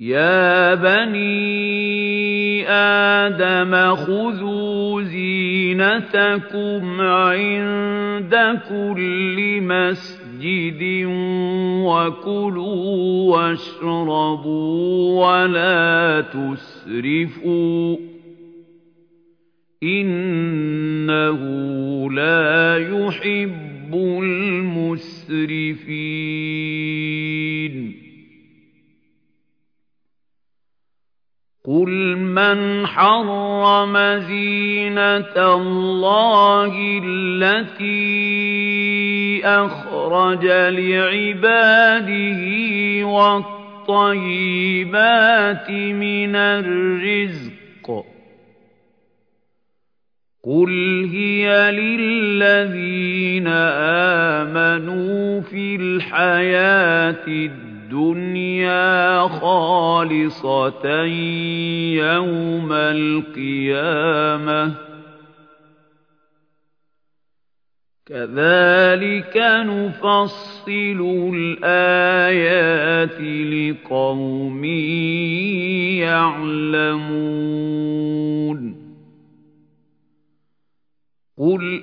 يَا بَنِي آدَمَ خُذُوا زِينَتَكُمْ عِندَ كُلِّ مَسْجِدٍ وَكُلُوا وَاشْرَبُوا وَلَا تُسْرِفُوا ۚ إِنَّهُ لَا يُحِبُّ الْمُسْرِفِينَ قُلْ مَنْ حَرَّمَ زِينَةَ اللَّهِ الَّتِي أَخْرَجَ لِعِبَادِهِ وَالطَّيِّبَاتِ مِنَ الرِّزْقِ ۚ قُلْ هِيَ لِلَّذِينَ آمَنُوا فِي الْحَيَاةِ الدُّنْيَا الدُّنْيَا خَالِصَةً يَوْمَ الْقِيَامَةِ ۗ. كَذَٰلِكَ نُفَصِّلُ الْآيَاتِ لِقَوْمٍ يَعْلَمُونَ. قُلْ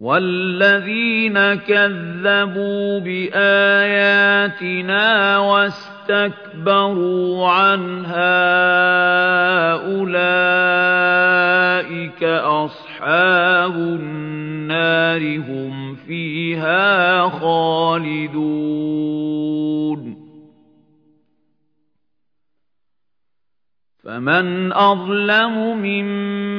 وَالَّذِينَ كَذَّبُوا بِآيَاتِنَا وَاسْتَكْبَرُوا عَنْهَا أُولَٰئِكَ أَصْحَابُ النَّارِ ۖ هُمْ فِيهَا خَالِدُونَ فَمَنْ أَظْلَمُ مِمَّنِ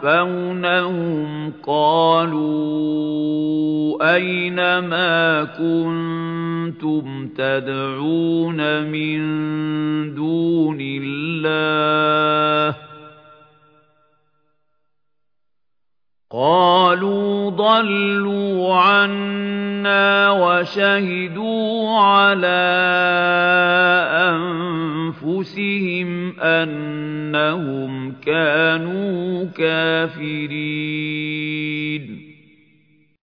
يَتَوَفَّوْنَهُمْ قَالُوا أَيْنَ مَا كُنتُمْ تَدْعُونَ مِن دُونِ اللَّهِ ۖ قَالُوا ضَلُّوا عَنَّا وَشَهِدُوا عَلَىٰ أَنفُسِهِمْ أَنَّهُمْ كَانُوا كَافِرِينَ.